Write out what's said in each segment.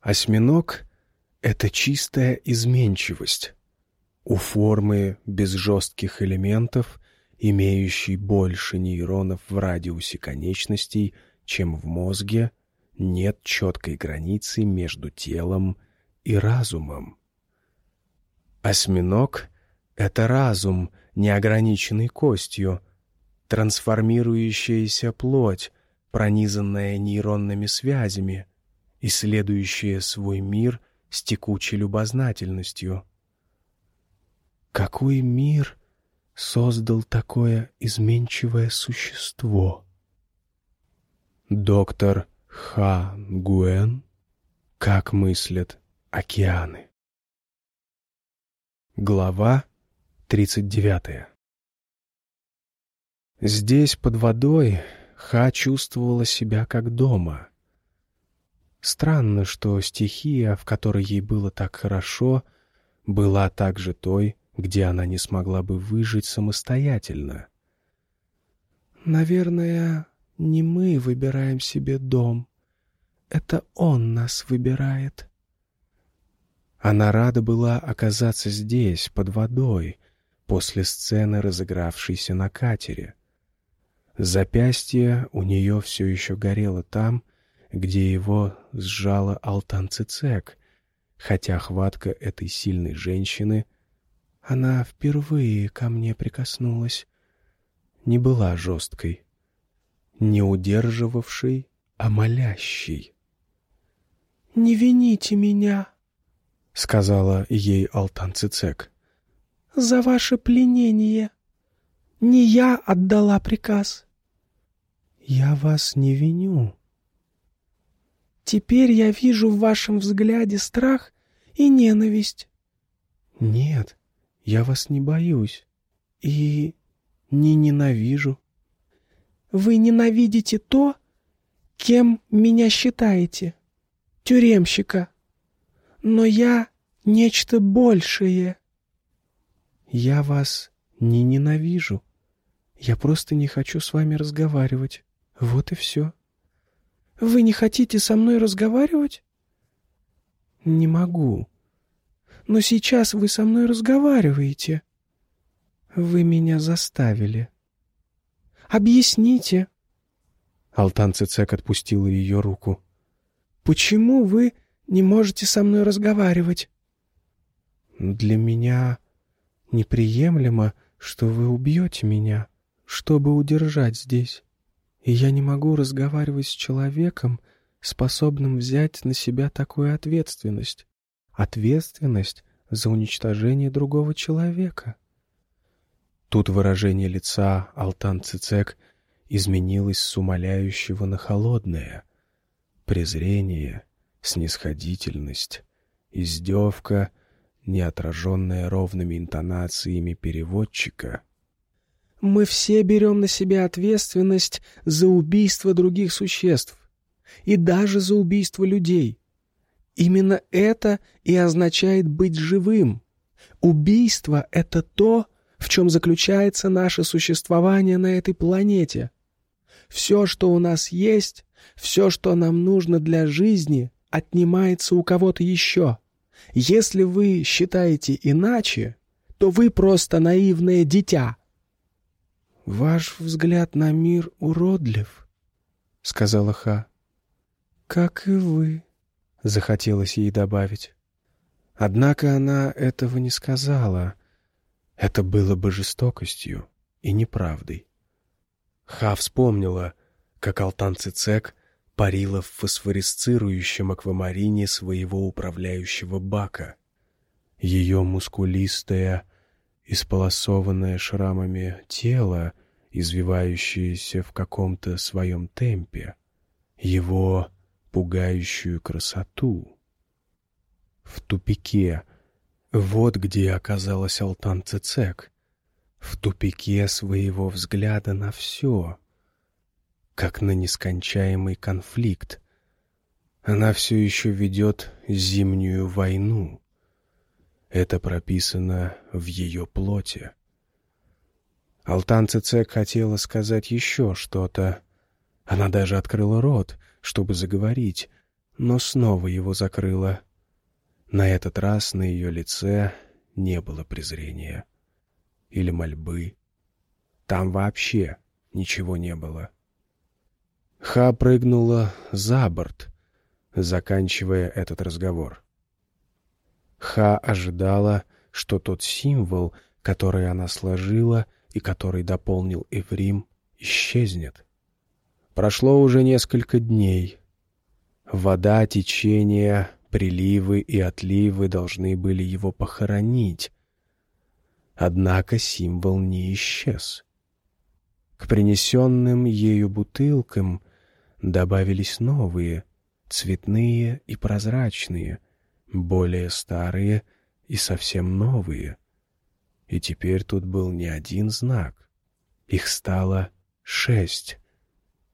Осьминог — это чистая изменчивость. У формы без жестких элементов, имеющей больше нейронов в радиусе конечностей, чем в мозге, нет четкой границы между телом и разумом. Осьминог — это разум, неограниченный костью, трансформирующаяся плоть, пронизанная нейронными связями, исследующая свой мир с текучей любознательностью. Какой мир создал такое изменчивое существо? Доктор Ха Гуэн «Как мыслят океаны». Глава 39 Здесь, под водой, Ха чувствовала себя как дома. Странно, что стихия, в которой ей было так хорошо, была также той, где она не смогла бы выжить самостоятельно. «Наверное, не мы выбираем себе дом. Это он нас выбирает». Она рада была оказаться здесь, под водой, после сцены, разыгравшейся на катере. Запястье у нее все еще горело там, где его сжала Алтан Цицек, хотя хватка этой сильной женщины, она впервые ко мне прикоснулась, не была жесткой не удерживавший, а молящий. «Не вините меня», — сказала ей Алтан Цицек, — «за ваше пленение. Не я отдала приказ». «Я вас не виню». «Теперь я вижу в вашем взгляде страх и ненависть». «Нет, я вас не боюсь и не ненавижу». Вы ненавидите то, кем меня считаете, тюремщика. Но я нечто большее. Я вас не ненавижу. Я просто не хочу с вами разговаривать. Вот и все. Вы не хотите со мной разговаривать? Не могу. Но сейчас вы со мной разговариваете. Вы меня заставили. Объясните. Алтан Цицек отпустила ее руку. Почему вы не можете со мной разговаривать? Для меня неприемлемо, что вы убьете меня, чтобы удержать здесь. И я не могу разговаривать с человеком, способным взять на себя такую ответственность. Ответственность за уничтожение другого человека. Тут выражение лица Алтан Цицек изменилось с умоляющего на холодное. Презрение, снисходительность, издевка, не отраженная ровными интонациями переводчика. «Мы все берем на себя ответственность за убийство других существ и даже за убийство людей. Именно это и означает быть живым. Убийство — это то, в чем заключается наше существование на этой планете. Все, что у нас есть, все, что нам нужно для жизни, отнимается у кого-то еще. Если вы считаете иначе, то вы просто наивное дитя. «Ваш взгляд на мир уродлив», — сказала Ха. «Как и вы», — захотелось ей добавить. Однако она этого не сказала, это было бы жестокостью и неправдой. Ха вспомнила, как Алтан Цицек парила в фосфорисцирующем аквамарине своего управляющего бака. Ее мускулистое, исполосованное шрамами тело, извивающееся в каком-то своем темпе, его пугающую красоту. В тупике — вот где оказалась Алтан Цицек, в тупике своего взгляда на все, как на нескончаемый конфликт. Она все еще ведет зимнюю войну. Это прописано в ее плоти. Алтан Цицек хотела сказать еще что-то. Она даже открыла рот, чтобы заговорить, но снова его закрыла. На этот раз на ее лице не было презрения или мольбы. Там вообще ничего не было. Ха прыгнула за борт, заканчивая этот разговор. Ха ожидала, что тот символ, который она сложила и который дополнил Эврим, исчезнет. Прошло уже несколько дней. Вода, течение, приливы и отливы должны были его похоронить. Однако символ не исчез. К принесенным ею бутылкам добавились новые, цветные и прозрачные, более старые и совсем новые. И теперь тут был не один знак. Их стало шесть,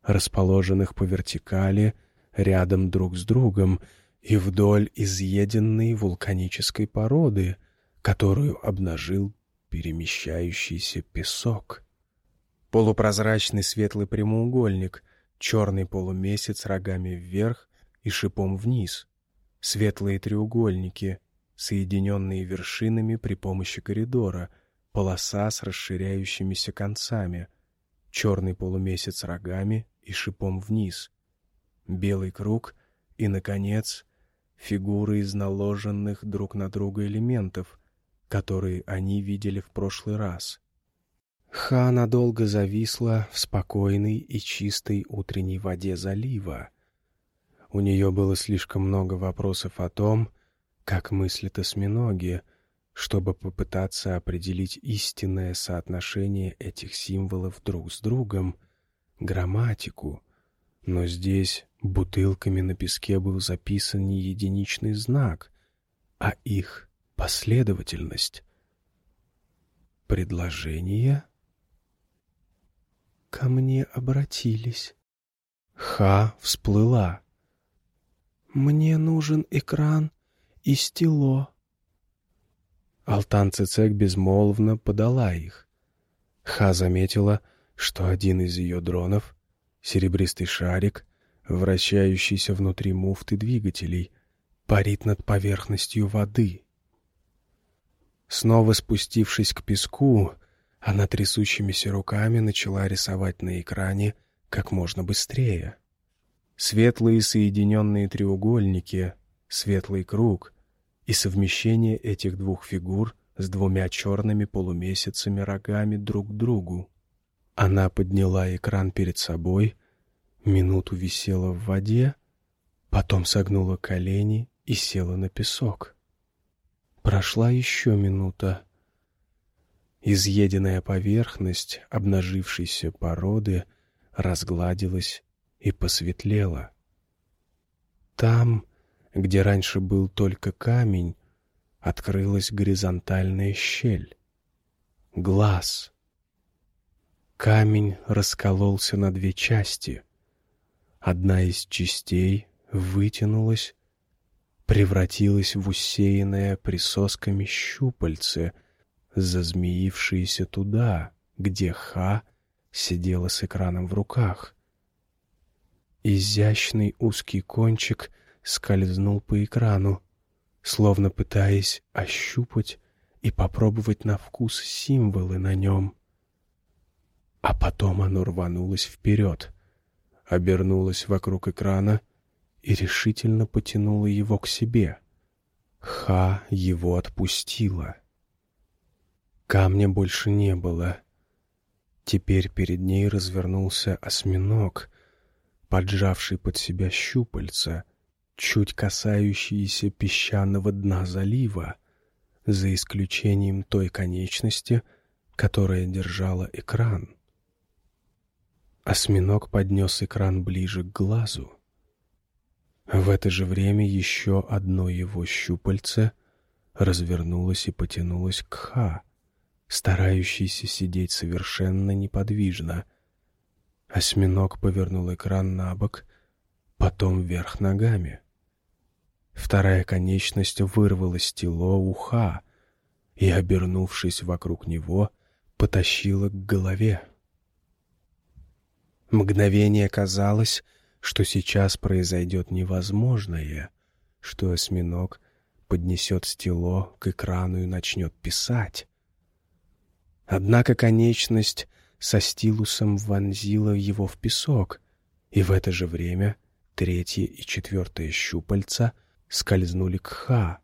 расположенных по вертикали, рядом друг с другом и вдоль изъеденной вулканической породы, которую обнажил перемещающийся песок. Полупрозрачный светлый прямоугольник, черный полумесяц рогами вверх и шипом вниз, светлые треугольники, соединенные вершинами при помощи коридора, полоса с расширяющимися концами, черный полумесяц рогами и шипом вниз, белый круг и, наконец, фигуры из наложенных друг на друга элементов, которые они видели в прошлый раз. Ха надолго зависла в спокойной и чистой утренней воде залива. У нее было слишком много вопросов о том, как мыслят осьминоги, чтобы попытаться определить истинное соотношение этих символов друг с другом, грамматику, но здесь бутылками на песке был записан не единичный знак, а их последовательность. Предложение? Ко мне обратились. Ха всплыла. Мне нужен экран и стело. Алтан Цицек безмолвно подала их. Ха заметила, что один из ее дронов, серебристый шарик, вращающийся внутри муфты двигателей, парит над поверхностью воды. Снова спустившись к песку, она трясущимися руками начала рисовать на экране как можно быстрее. Светлые соединенные треугольники, светлый круг и совмещение этих двух фигур с двумя черными полумесяцами рогами друг к другу. Она подняла экран перед собой, минуту висела в воде, потом согнула колени и села на песок. Прошла еще минута. Изъеденная поверхность обнажившейся породы разгладилась и посветлела. Там, где раньше был только камень, открылась горизонтальная щель. Глаз — Камень раскололся на две части. Одна из частей вытянулась, превратилась в усеянное присосками щупальце, зазмеившееся туда, где Ха сидела с экраном в руках. Изящный узкий кончик скользнул по экрану, словно пытаясь ощупать и попробовать на вкус символы на нем. А потом оно рванулось вперед, обернулось вокруг экрана и решительно потянуло его к себе. Ха его отпустила. Камня больше не было. Теперь перед ней развернулся осьминог, поджавший под себя щупальца, чуть касающиеся песчаного дна залива, за исключением той конечности, которая держала экран. Осьминог поднес экран ближе к глазу. В это же время еще одно его щупальце развернулось и потянулось к Ха, старающийся сидеть совершенно неподвижно. Осьминог повернул экран на бок, потом вверх ногами. Вторая конечность вырвалась тело у Ха и, обернувшись вокруг него, потащила к голове. Мгновение казалось, что сейчас произойдет невозможное, что осьминог поднесет стело к экрану и начнет писать. Однако конечность со стилусом вонзила его в песок, и в это же время третье и четвертое щупальца скользнули к Ха,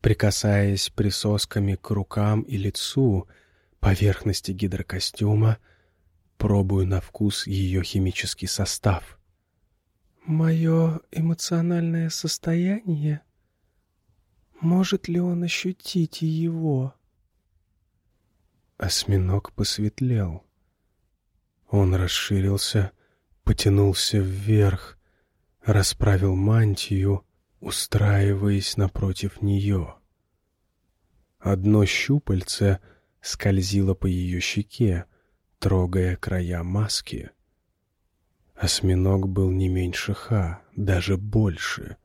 прикасаясь присосками к рукам и лицу, поверхности гидрокостюма, пробую на вкус ее химический состав. «Мое эмоциональное состояние? Может ли он ощутить его?» Осьминог посветлел. Он расширился, потянулся вверх, расправил мантию, устраиваясь напротив нее. Одно щупальце скользило по ее щеке, трогая края маски. Осьминог был не меньше Ха, даже больше.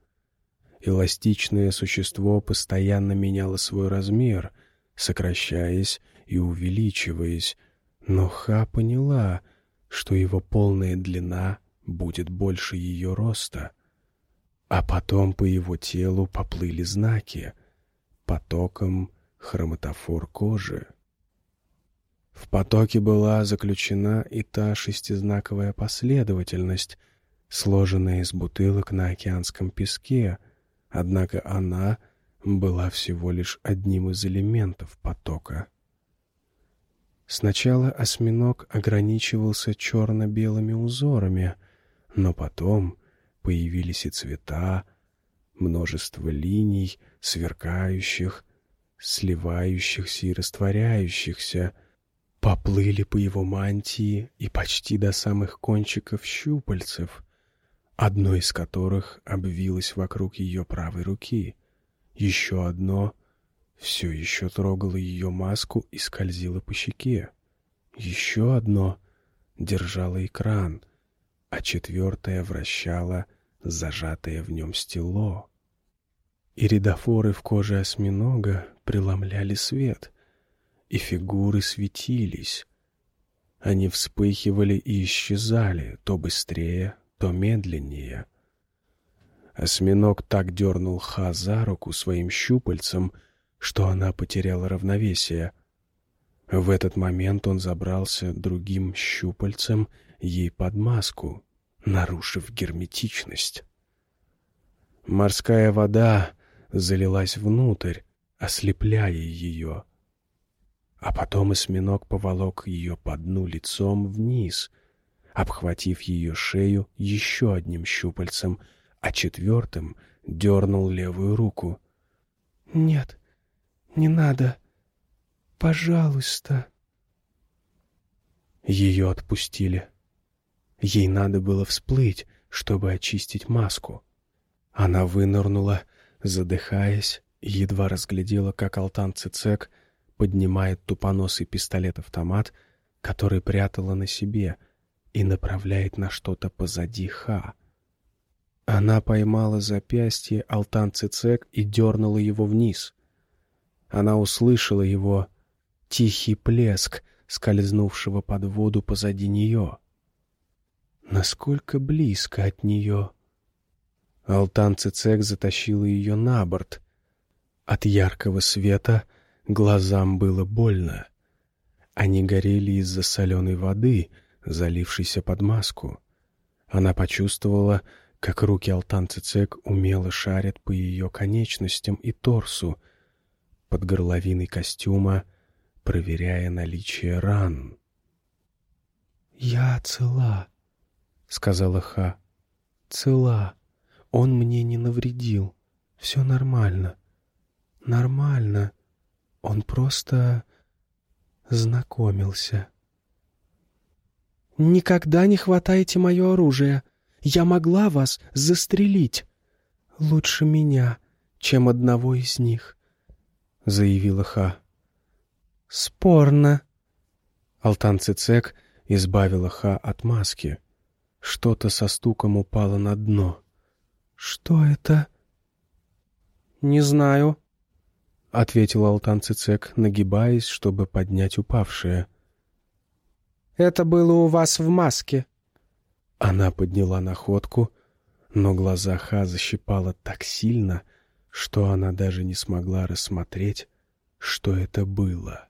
Эластичное существо постоянно меняло свой размер, сокращаясь и увеличиваясь, но Ха поняла, что его полная длина будет больше ее роста. А потом по его телу поплыли знаки, потоком хроматофор кожи. В потоке была заключена и та шестизнаковая последовательность, сложенная из бутылок на океанском песке, однако она была всего лишь одним из элементов потока. Сначала осьминог ограничивался черно-белыми узорами, но потом появились и цвета, множество линий, сверкающих, сливающихся и растворяющихся, поплыли по его мантии и почти до самых кончиков щупальцев, одно из которых обвилось вокруг ее правой руки, еще одно все еще трогало ее маску и скользило по щеке, еще одно держало экран, а четвертое вращало зажатое в нем стело. Иридофоры в коже осьминога преломляли свет, и фигуры светились. Они вспыхивали и исчезали, то быстрее, то медленнее. Осьминог так дернул Ха за руку своим щупальцем, что она потеряла равновесие. В этот момент он забрался другим щупальцем ей под маску, нарушив герметичность. Морская вода залилась внутрь, ослепляя ее — а потом осьминог поволок ее по дну лицом вниз, обхватив ее шею еще одним щупальцем, а четвертым дернул левую руку. «Нет, не надо. Пожалуйста». Ее отпустили. Ей надо было всплыть, чтобы очистить маску. Она вынырнула, задыхаясь, едва разглядела, как Алтан Цицек — поднимает тупоносый пистолет-автомат, который прятала на себе, и направляет на что-то позади Ха. Она поймала запястье Алтан Цицек и дернула его вниз. Она услышала его тихий плеск, скользнувшего под воду позади нее. Насколько близко от нее? Алтан Цицек затащила ее на борт. От яркого света Глазам было больно. Они горели из-за соленой воды, залившейся под маску. Она почувствовала, как руки Алтан Цицек умело шарят по ее конечностям и торсу, под горловиной костюма, проверяя наличие ран. «Я цела», — сказала Ха. «Цела. Он мне не навредил. Все нормально. Нормально». Он просто знакомился. «Никогда не хватайте мое оружие. Я могла вас застрелить. Лучше меня, чем одного из них», — заявила Ха. «Спорно». Алтан Цицек избавила Ха от маски. Что-то со стуком упало на дно. «Что это?» «Не знаю», — ответил Алтан Цицек, нагибаясь, чтобы поднять упавшее. «Это было у вас в маске». Она подняла находку, но глаза Ха защипала так сильно, что она даже не смогла рассмотреть, что это было.